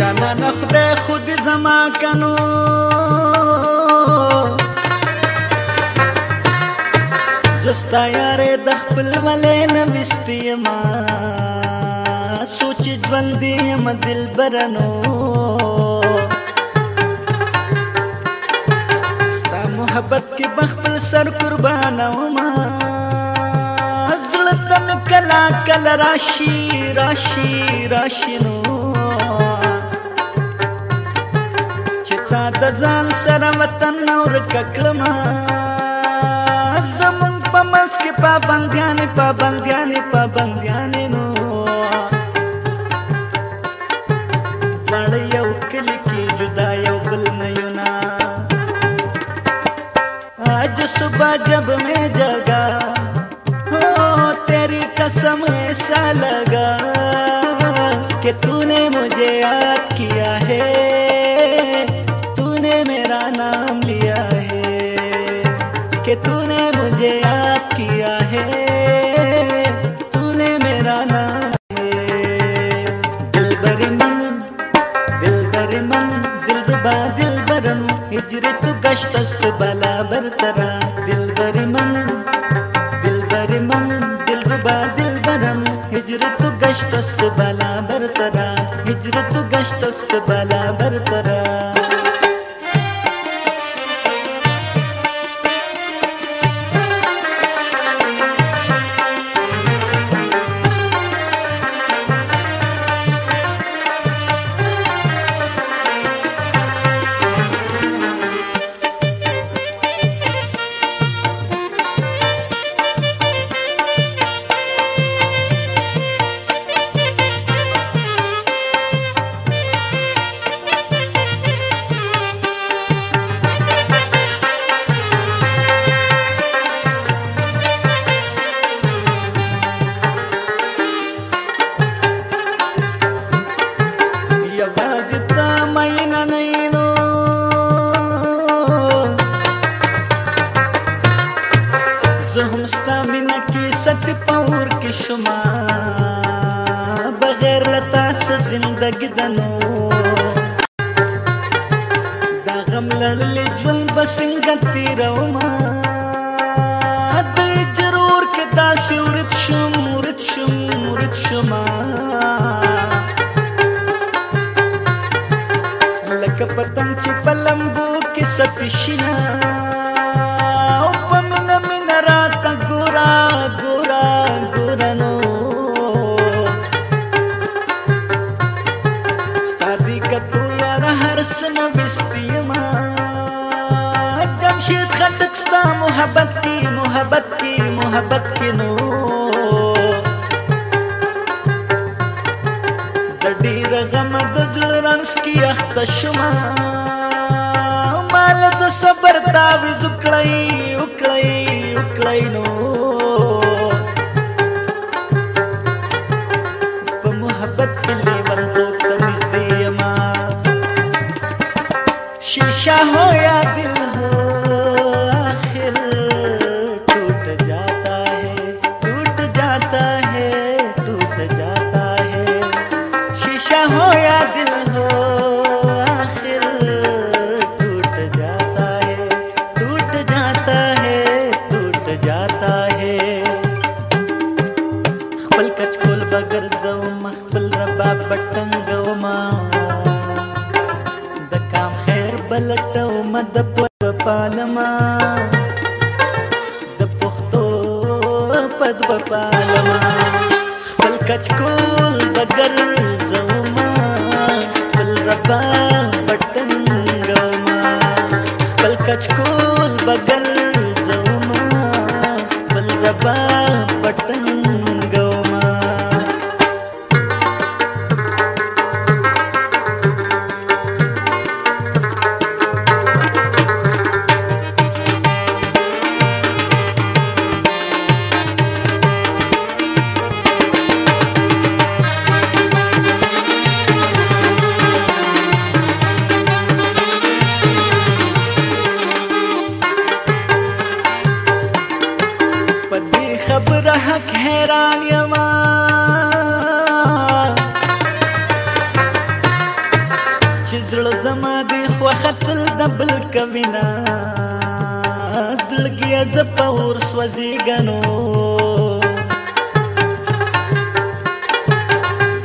جانان خدای خود زما کنو زستا یاره د خپل ولې نه وستې ما سوچ ژوندې م دلبرنو ستا محبت کې بخپل سر قربانو ما زړه تم کلا کلا راشي راشي راشي نو ځان سره وطن اور ککلما زمون په مس کې پابنديان پابنديان پابنديان نو ځړ یو کلی کې جدا یو بل نه یو نا आज सुबह जब मैं जगा हो तेरी कसम زندګي دنو دا غم لړلې ژوند بسنګ تیرو ما د ضرور کې دا شورت شم ورت شم ورت شما لکه پتنګ چې پلمبو کې ستشنا محبت کې نو د ډیر غم د زړه رنس کې اخته شمه مال د صبر تاوي زکړی وکړی وکړی نو رباب بټنګو ما د کام خیر بلټو مد په پالما د پختو پد په پالما خپل کچکول بدر زوما خپل رباب بټنګو ما خپل کچکول بګر زوما خپل رباب پدې خبره حق حیران یما چې زړه زما دې خو خپل دبل کوینا زړګي ز پور سوځي غنو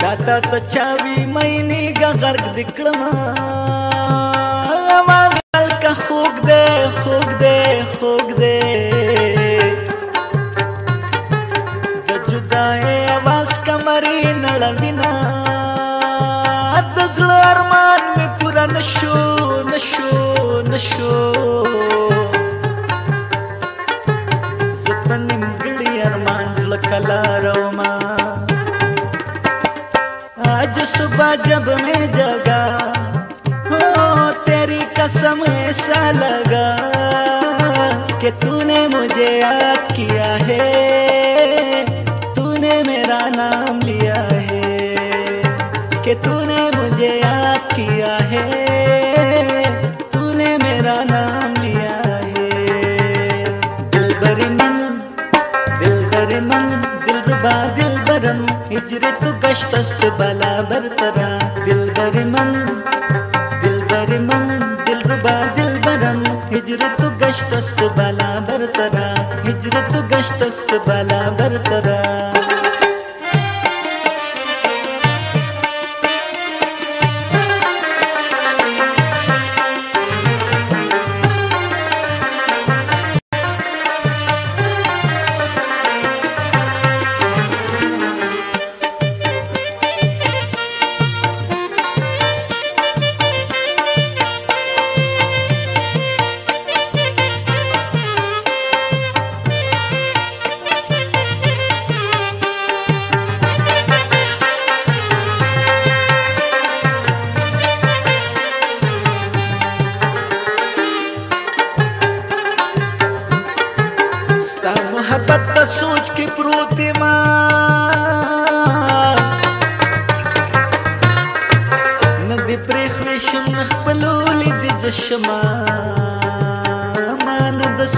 تا تا چاوي مې نه غرق دکړما कसम ऐसा लगा कि तूने मुझे याद किया है तूने मेरा नाम लिया है कि तूने मुझे याद किया है तूने मेरा नाम लिया है दिल मन दिल मन दिल रुबा दिल बरम बला बरतरा da da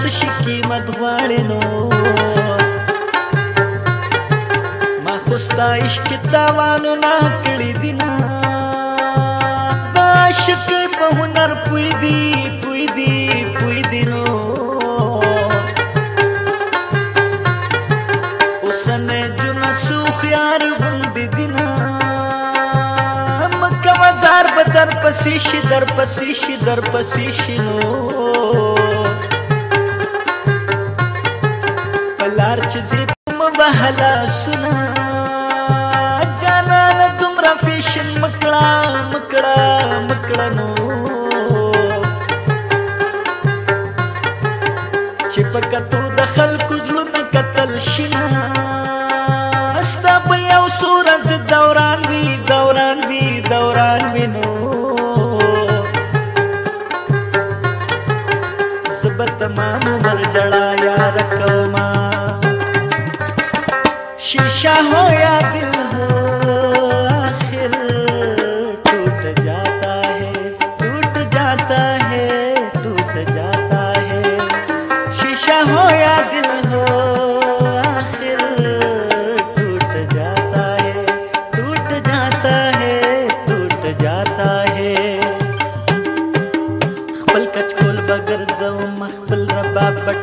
څه شي قیمت غواړې نو ما خو ستا عشق تاوانو نه کړی دي نه دا عشق په هنر پوی دي پوی دي پوی دي نو اوسنه جنا سو خيار غوندې دي نه مکه وزار بدر پسې شي در پسې شي در پسې شي نو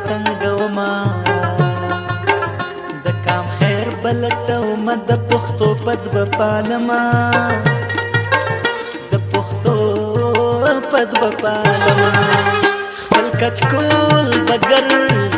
تنګوما د کام خیر بلټوما د پښتو پد په پالما د پښتو پد په پالما خپل کچکول بغیر